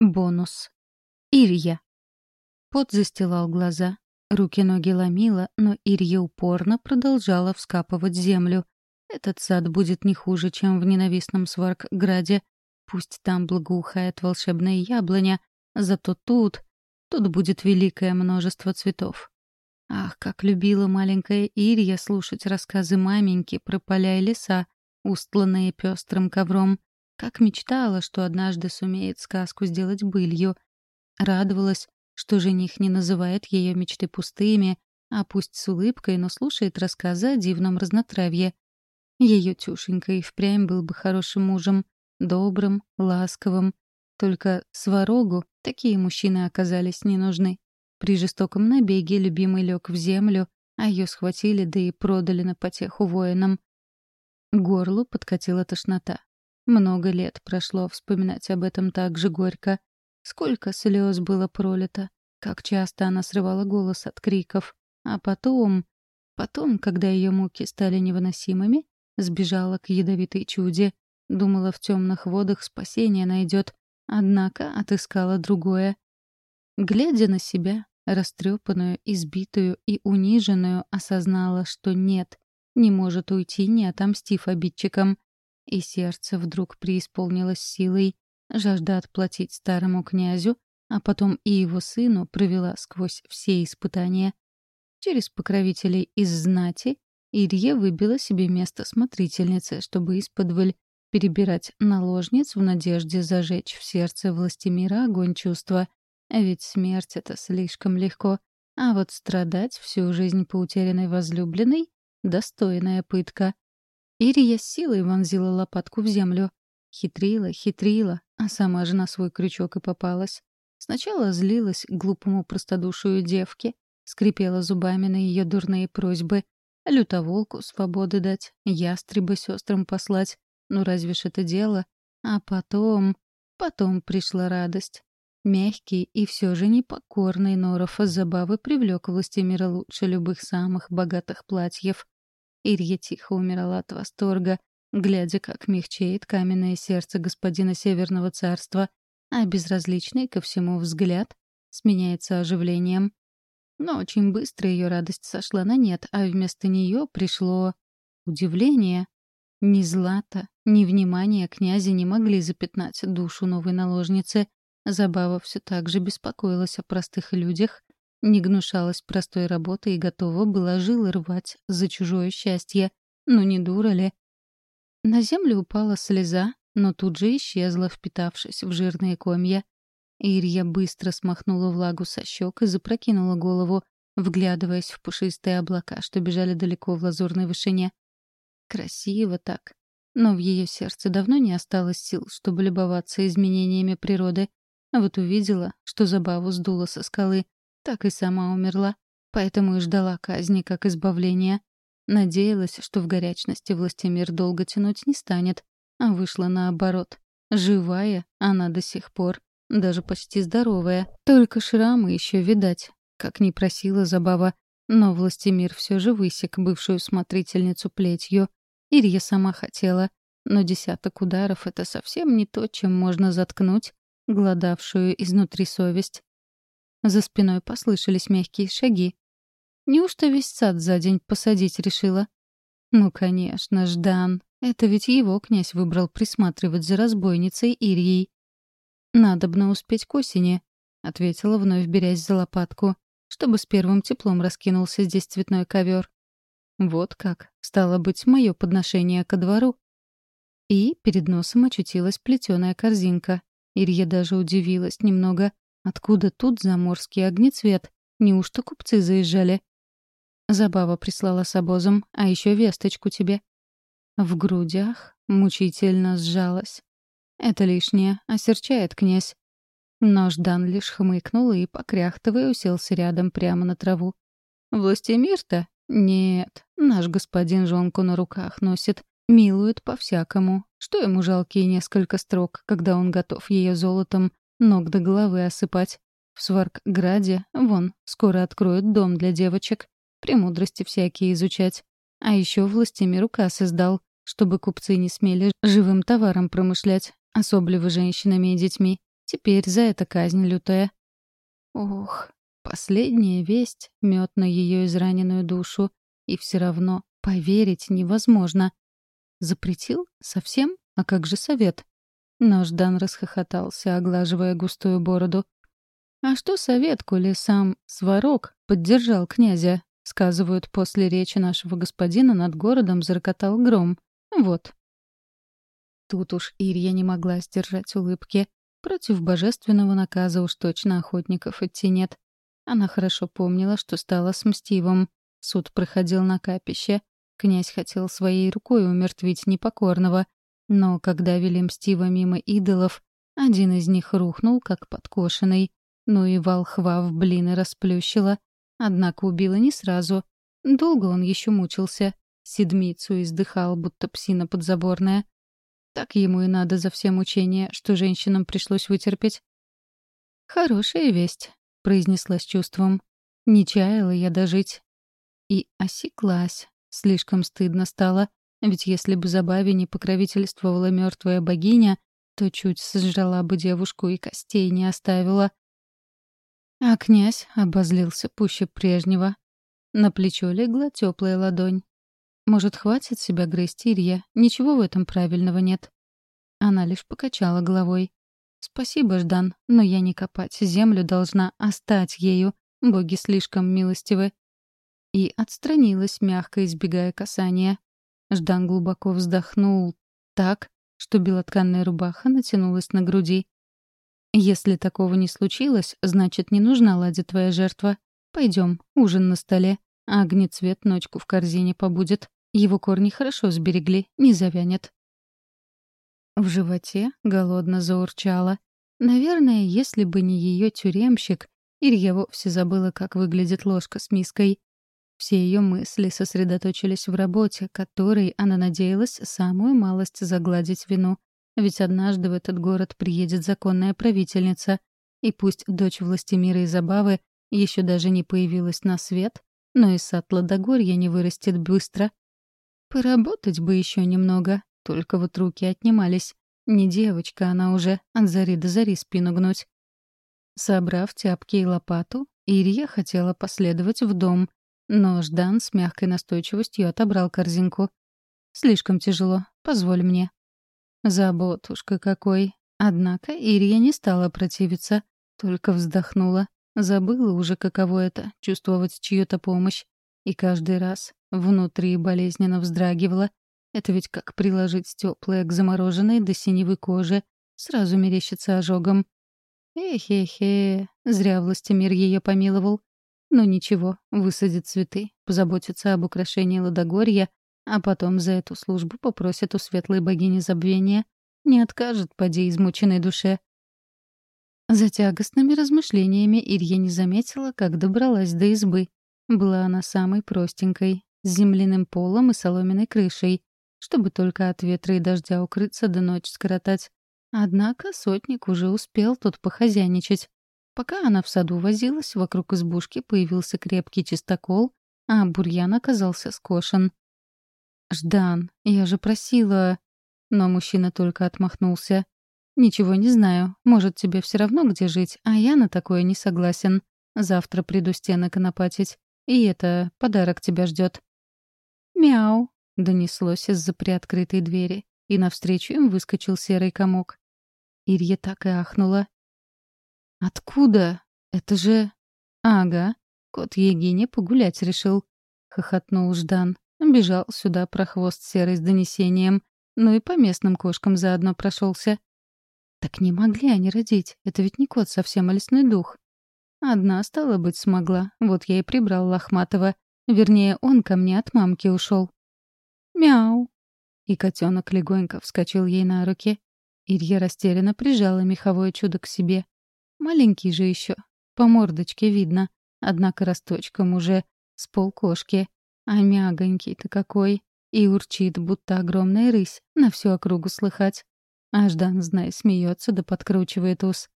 Бонус. Ирья. Пот застилал глаза, руки-ноги ломило, но Ирья упорно продолжала вскапывать землю. Этот сад будет не хуже, чем в ненавистном Сваркграде. Пусть там благоухает волшебная яблоня, зато тут, тут будет великое множество цветов. Ах, как любила маленькая Ирья слушать рассказы маменьки про поля и леса, устланные пестрым ковром. Как мечтала, что однажды сумеет сказку сделать былью. Радовалась, что жених не называет ее мечты пустыми, а пусть с улыбкой, но слушает рассказы о дивном разнотравье. Ее Тюшенька и впрямь был бы хорошим мужем, добрым, ласковым. Только сварогу такие мужчины оказались не нужны. При жестоком набеге любимый лег в землю, а ее схватили, да и продали на потеху воинам. Горлу подкатила тошнота. Много лет прошло вспоминать об этом так же горько. Сколько слез было пролито, как часто она срывала голос от криков. А потом... Потом, когда ее муки стали невыносимыми, сбежала к ядовитой чуде. Думала, в темных водах спасение найдет, однако отыскала другое. Глядя на себя, растрепанную, избитую и униженную, осознала, что нет, не может уйти, не отомстив обидчикам. И сердце вдруг преисполнилось силой, жажда отплатить старому князю, а потом и его сыну провела сквозь все испытания. Через покровителей из знати Ирье выбила себе место смотрительницы, чтобы исподволь перебирать наложниц в надежде зажечь в сердце властемира огонь чувства. А ведь смерть — это слишком легко. А вот страдать всю жизнь по утерянной возлюбленной — достойная пытка. Ирия с силой вонзила лопатку в землю. Хитрила, хитрила, а сама же на свой крючок и попалась. Сначала злилась глупому простодушию девки, скрипела зубами на ее дурные просьбы. Лютоволку свободы дать, ястреба сестрам послать. Ну разве ж это дело? А потом... Потом пришла радость. Мягкий и все же непокорный Норов забавы привлек властемира лучше любых самых богатых платьев. Ирья тихо умирала от восторга, глядя, как мягчеет каменное сердце господина Северного царства, а безразличный ко всему взгляд сменяется оживлением. Но очень быстро ее радость сошла на нет, а вместо нее пришло удивление. Ни злата, ни внимание князя не могли запятнать душу новой наложницы. Забава все так же беспокоилась о простых людях, не гнушалась простой работой и готова была жилы рвать за чужое счастье. Ну не дура ли? На землю упала слеза, но тут же исчезла, впитавшись в жирные комья. Ирья быстро смахнула влагу со щек и запрокинула голову, вглядываясь в пушистые облака, что бежали далеко в лазурной вышине. Красиво так. Но в ее сердце давно не осталось сил, чтобы любоваться изменениями природы. А вот увидела, что забаву сдуло со скалы, так и сама умерла, поэтому и ждала казни как избавления. Надеялась, что в горячности властемир долго тянуть не станет, а вышла наоборот. Живая она до сих пор, даже почти здоровая, только шрамы еще видать, как не просила забава. Но властемир все же высек бывшую смотрительницу плетью. Ирья сама хотела, но десяток ударов — это совсем не то, чем можно заткнуть гладавшую изнутри совесть. За спиной послышались мягкие шаги. Неужто весь сад за день посадить решила? Ну, конечно, Ждан. Это ведь его князь выбрал присматривать за разбойницей Ирьей. «Надобно успеть к осени», — ответила, вновь берясь за лопатку, чтобы с первым теплом раскинулся здесь цветной ковер. Вот как, стало быть, мое подношение ко двору. И перед носом очутилась плетеная корзинка. Ирья даже удивилась немного. Откуда тут заморский огнецвет? Неужто купцы заезжали? Забава прислала с обозом, а еще весточку тебе. В грудях мучительно сжалась. Это лишнее, осерчает князь. Но Ждан лишь хмыкнул и, покряхтывая, уселся рядом прямо на траву. «Властемир-то? Нет, наш господин жонку на руках носит. Милует по-всякому. Что ему жалкие несколько строк, когда он готов ее золотом ног до головы осыпать. В Сваркграде, вон, скоро откроют дом для девочек, премудрости всякие изучать. А еще властями рука создал, чтобы купцы не смели живым товаром промышлять, особливо женщинами и детьми. Теперь за это казнь лютая. Ох, последняя весть — мед на ее израненную душу. И все равно поверить невозможно. Запретил? Совсем? А как же совет? Но Ждан расхохотался, оглаживая густую бороду. А что совет, коли сам Сварог поддержал князя? Сказывают, после речи нашего господина над городом зарокотал гром. Вот. Тут уж Ирия не могла сдержать улыбки. Против божественного наказа уж точно охотников идти нет. Она хорошо помнила, что стала с Мстивом. Суд проходил на капище. Князь хотел своей рукой умертвить непокорного. Но когда вели Мстива мимо идолов, один из них рухнул, как подкошенный. Ну и волхва в блины расплющила. Однако убила не сразу. Долго он еще мучился. Седмицу издыхал, будто псина подзаборная. Так ему и надо за все мучения, что женщинам пришлось вытерпеть. «Хорошая весть», — произнесла с чувством. «Не чаяла я дожить». И осеклась. Слишком стыдно стало. Ведь если бы забаве не покровительствовала мертвая богиня, то чуть сожрала бы девушку и костей не оставила. А князь обозлился пуще прежнего. На плечо легла теплая ладонь. Может, хватит себя грызть, Ирья? Ничего в этом правильного нет. Она лишь покачала головой. «Спасибо, Ждан, но я не копать. Землю должна остать ею. Боги слишком милостивы». И отстранилась, мягко избегая касания. Ждан глубоко вздохнул так, что белотканная рубаха натянулась на груди. «Если такого не случилось, значит, не нужна ладе твоя жертва. Пойдем, ужин на столе, а огнецвет ночку в корзине побудет». Его корни хорошо сберегли, не завянет. В животе голодно заурчало. Наверное, если бы не ее тюремщик, Илья вовсе забыла, как выглядит ложка с миской. Все ее мысли сосредоточились в работе, которой она надеялась самую малость загладить вину. Ведь однажды в этот город приедет законная правительница, и пусть дочь властемира и забавы еще даже не появилась на свет, но и сад Ладогорья не вырастет быстро, Поработать бы еще немного, только вот руки отнимались. Не девочка она уже, от зари до зари спину гнуть. Собрав тяпки и лопату, Ирия хотела последовать в дом, но Ждан с мягкой настойчивостью отобрал корзинку. «Слишком тяжело, позволь мне». Заботушка какой. Однако Ирия не стала противиться, только вздохнула. Забыла уже, каково это — чувствовать чью-то помощь. И каждый раз внутри болезненно вздрагивало. Это ведь как приложить теплое к замороженной до синевой коже. Сразу мерещится ожогом. Эхе-хе, зря властемир ее помиловал. Ну ничего, высадит цветы, позаботится об украшении Ладогорья, а потом за эту службу попросит у светлой богини забвения. Не откажет, поди, измученной душе. За тягостными размышлениями Илья не заметила, как добралась до избы. Была она самой простенькой, с земляным полом и соломенной крышей, чтобы только от ветра и дождя укрыться да ночь скоротать. Однако сотник уже успел тут похозяйничать. Пока она в саду возилась, вокруг избушки появился крепкий чистокол, а бурьян оказался скошен. «Ждан, я же просила...» Но мужчина только отмахнулся. «Ничего не знаю. Может, тебе все равно где жить, а я на такое не согласен. Завтра приду стены конопатить. И это, подарок тебя ждет. «Мяу!» — донеслось из-за приоткрытой двери, и навстречу им выскочил серый комок. Ирья так и ахнула. «Откуда? Это же...» «Ага, кот Егине погулять решил», — хохотнул Ждан. Бежал сюда про хвост серый с донесением, ну и по местным кошкам заодно прошелся. Так не могли они родить, это ведь не кот совсем, а лесной дух. Одна, стала быть, смогла. Вот я и прибрал Лохматова. Вернее, он ко мне от мамки ушел. «Мяу!» И котенок легонько вскочил ей на руки. Илья растерянно прижала меховое чудо к себе. Маленький же еще, по мордочке видно. Однако росточком уже с полкошки. А мягонький-то какой. И урчит, будто огромная рысь, на всю округу слыхать. А Ждан, знай, смеется да подкручивает ус.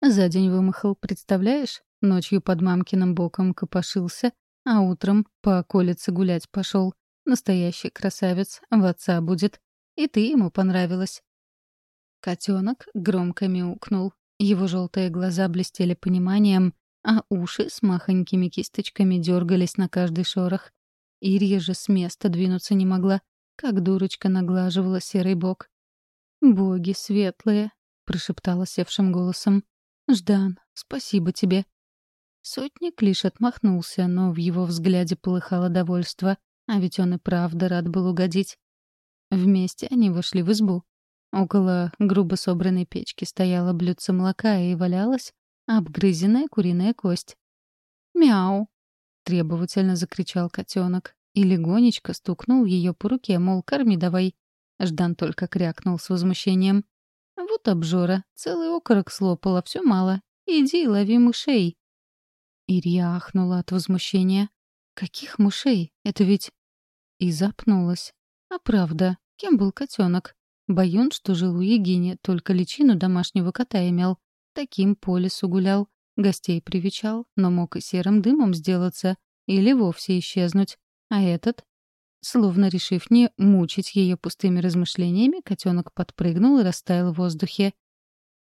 За день вымахал, представляешь? Ночью под мамкиным боком копошился, а утром по околице гулять пошел. Настоящий красавец, в отца будет. И ты ему понравилась. Котенок громко мяукнул. Его желтые глаза блестели пониманием, а уши с махонькими кисточками дергались на каждый шорох. Ирья же с места двинуться не могла, как дурочка наглаживала серый бок. «Боги светлые!» — прошептала севшим голосом. «Ждан, спасибо тебе!» Сотник лишь отмахнулся, но в его взгляде полыхало довольство, а ведь он и правда рад был угодить. Вместе они вошли в избу. Около грубо собранной печки стояла блюдце молока и валялась обгрызенная куриная кость. «Мяу!» — требовательно закричал котенок и легонечко стукнул ее по руке, мол, корми давай. Ждан только крякнул с возмущением. «Вот обжора, целый окорок слопала, все мало. Иди, лови мышей». Ирия ахнула от возмущения. «Каких мышей? Это ведь...» И запнулась. «А правда, кем был котенок? Баюн, что жил у Егини, только личину домашнего кота имел. Таким по лесу гулял, гостей привечал, но мог и серым дымом сделаться или вовсе исчезнуть. А этот? Словно решив не мучить ее пустыми размышлениями, котенок подпрыгнул и растаял в воздухе.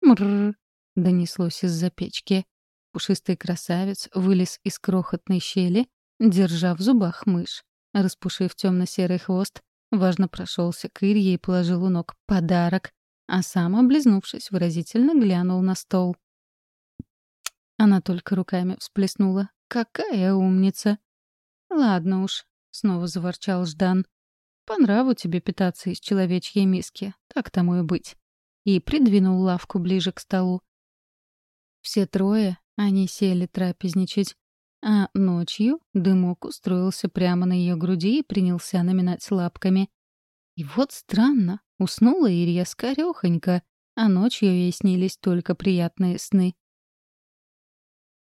«Мрррр!» — донеслось из-за печки. Пушистый красавец вылез из крохотной щели, держа в зубах мышь. Распушив темно-серый хвост, важно прошелся к Ирье и положил у ног подарок, а сам, облизнувшись, выразительно глянул на стол. Она только руками всплеснула. «Какая умница!» «Ладно уж», — снова заворчал Ждан. «По нраву тебе питаться из человечьей миски, так тому и быть». И придвинул лавку ближе к столу. Все трое, они сели трапезничать, а ночью дымок устроился прямо на ее груди и принялся наминать лапками. И вот странно, уснула Ирия скорёхонько, а ночью ей снились только приятные сны.